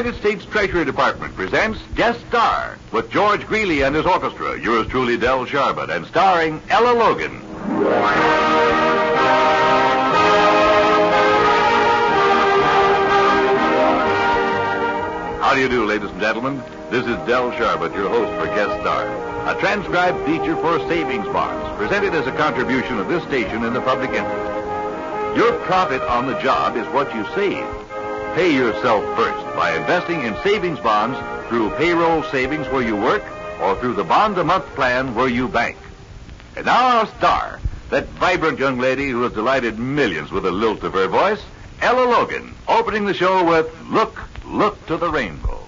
United States Treasury Department presents Guest Star with George Greeley and his orchestra. Yours truly, Del Sharbutt, and starring Ella Logan. How do you do, ladies and gentlemen? This is Del Sharbutt, your host for Guest Star, a transcribed feature for savings bonds, presented as a contribution of this station in the public interest. Your profit on the job is what you save. Pay yourself first by investing in savings bonds through payroll savings where you work or through the bond a month plan where you bank. And now our star, that vibrant young lady who has delighted millions with the lilt of her voice, Ella Logan, opening the show with Look, Look to the Rainbow.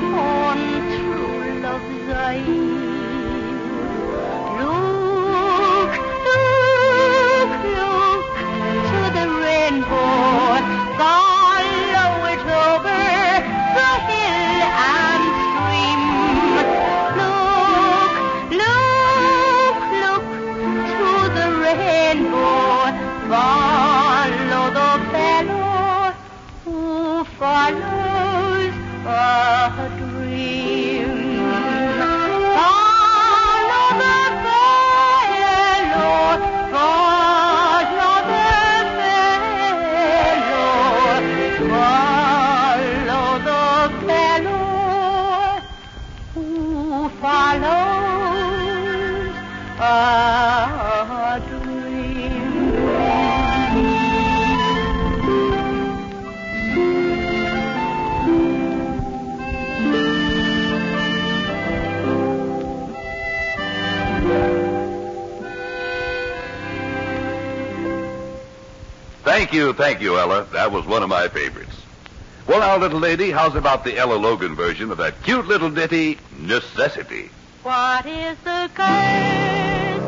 Me true love's eyes. Look, look, look to the rainbow, follow it over the hill and stream. Look, look, look to the rainbow, follow the fellow who follows Thank you, thank you, Ella. That was one of my favorites. Well, now, little lady, how's about the Ella Logan version of that cute little ditty, Necessity? What is the curse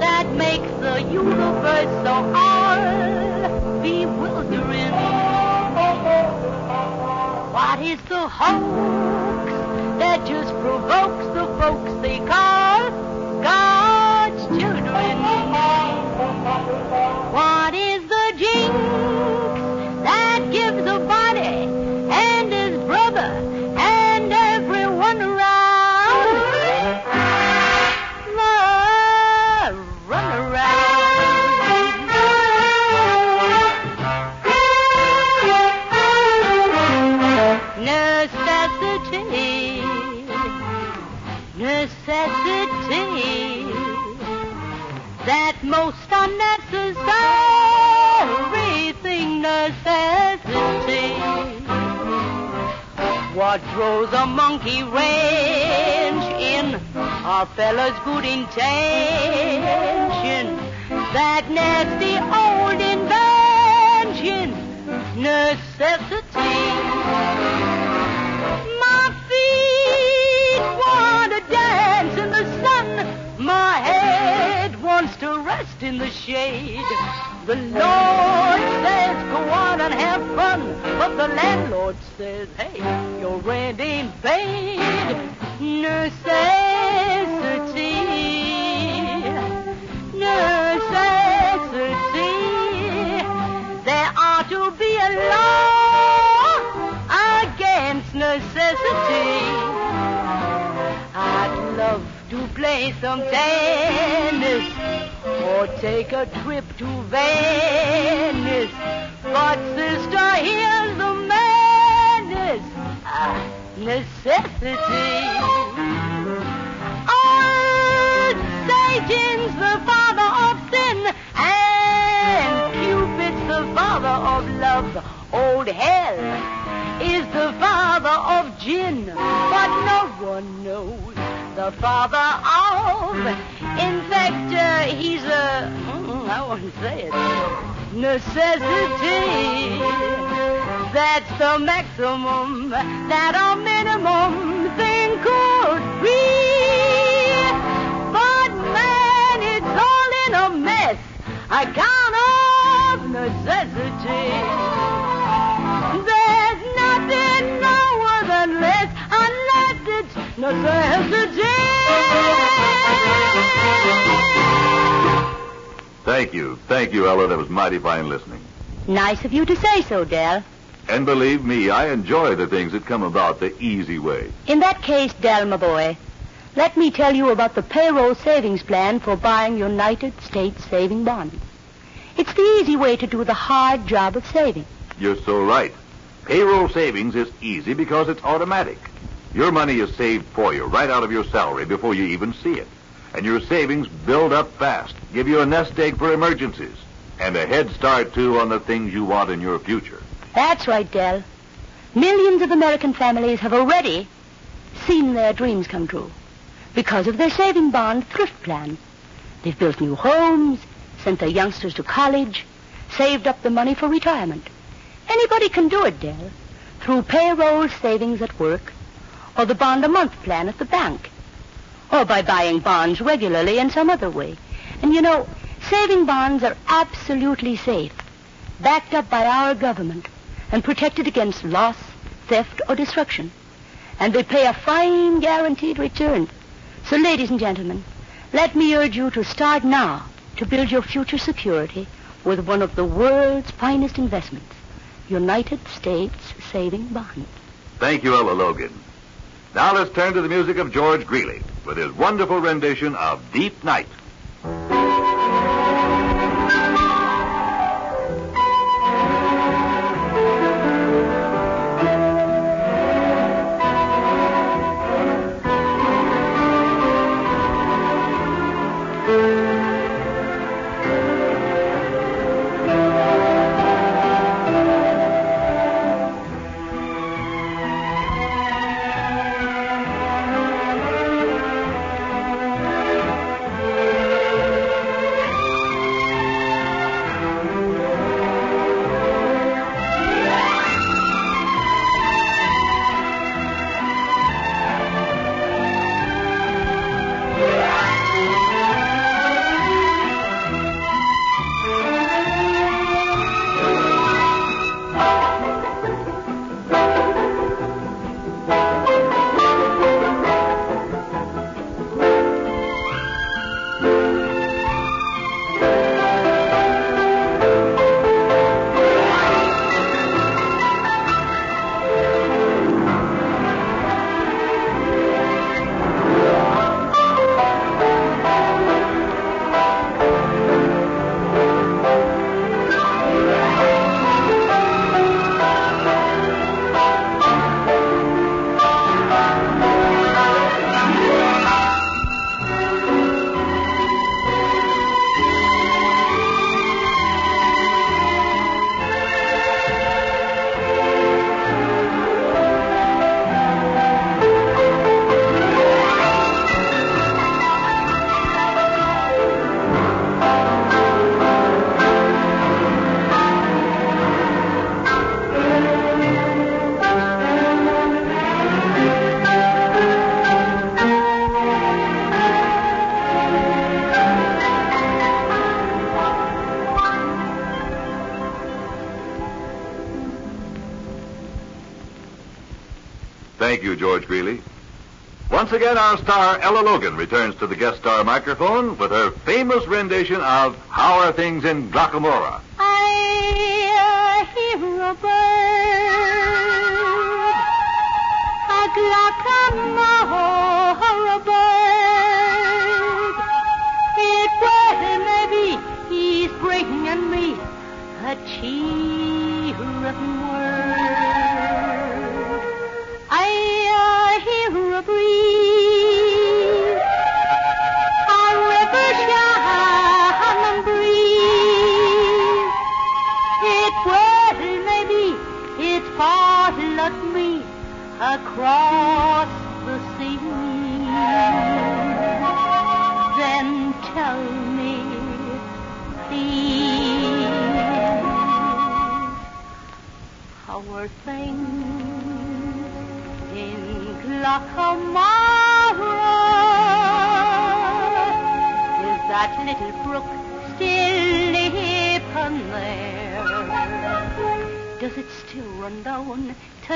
that makes the universe so all bewildering? What is the hoax that just provokes the folks they call fella's good intention? That nasty old invention necessity. My feet want to dance in the sun. My head wants to rest in the shade. The Lord says go on and have fun, but the landlord says, hey, your rent ain't paid. Necessity. Play some tennis or take a trip to Venice. But sister, here's the madness. Ah, necessity. Old Satan's the father of sin, and Cupid's the father of love. Old hell is the father of gin, but no one knows the father Necessity. That's the maximum that a Thank you. Ella. That was mighty fine listening. Nice of you to say so, Dell. And believe me, I enjoy the things that come about the easy way. In that case, Dell, my boy, let me tell you about the payroll savings plan for buying United States saving bonds. It's the easy way to do the hard job of saving. You're so right. Payroll savings is easy because it's automatic. Your money is saved for you right out of your salary before you even see it. And your savings build up fast, give you a nest egg for emergencies, and a head start, too, on the things you want in your future. That's right, Dell. Millions of American families have already seen their dreams come true because of their saving bond thrift plan. They've built new homes, sent their youngsters to college, saved up the money for retirement. Anybody can do it, Dell, through payroll savings at work, or the bond a month plan at the bank, or by buying bonds regularly in some other way. And you know, saving bonds are absolutely safe, backed up by our government, and protected against loss, theft, or destruction. And they pay a fine guaranteed return. So, ladies and gentlemen, let me urge you to start now to build your future security with one of the world's finest investments, United States Saving Bonds. Thank you, Ella Logan. Now let's turn to the music of George Greeley with his wonderful rendition of Deep Night. Thank you, George Greeley. Once again, our star Ella Logan returns to the guest star microphone with her famous rendition of How Are Things in Glockamora. I hear a bird, a Glockamora bird. It well maybe he's bringing me a cheering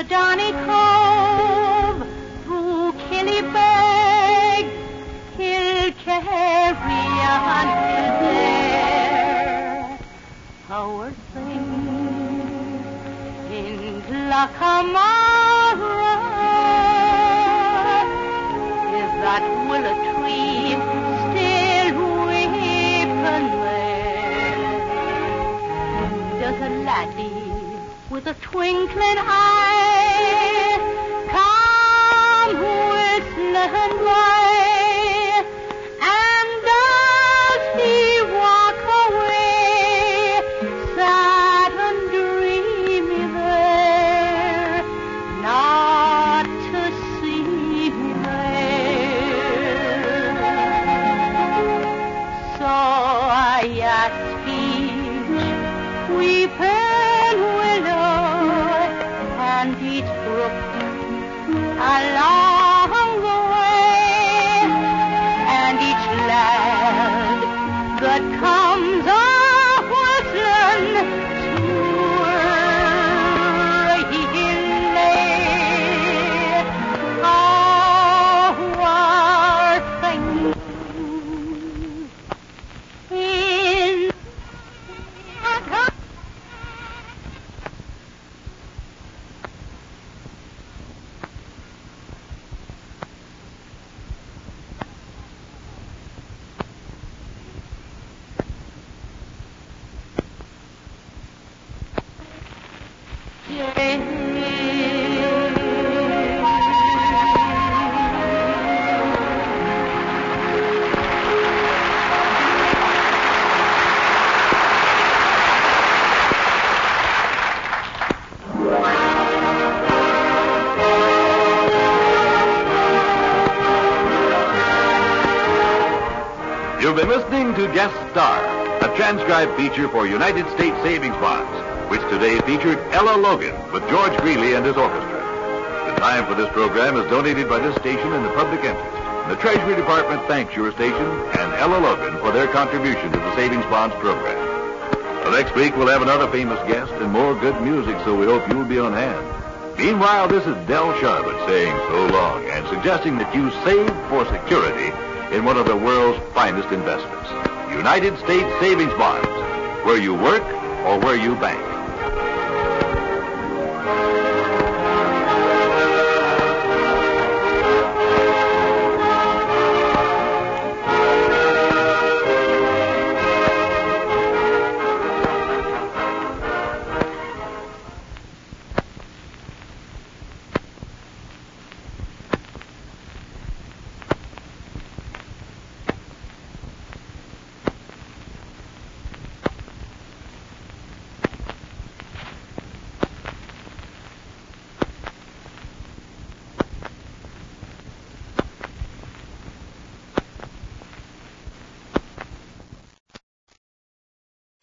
Donny Cove through Killybeg, Kildare? How are things in Glockamara? Is that willow tree still weeping there? Does a laddie with a twinkling eye by? To Guest Star, a transcribed feature for United States Savings Bonds, which today featured Ella Logan with George Greeley and his orchestra. The time for this program is donated by this station in the public interest. The Treasury Department thanks your station and Ella Logan for their contribution to the Savings Bonds program. Well, next week we'll have another famous guest and more good music, so we hope you'll be on hand. Meanwhile, this is Del Sharbutt saying so long and suggesting that you save for security in one of the world's finest investments. United States Savings Bonds, where you work or where you bank.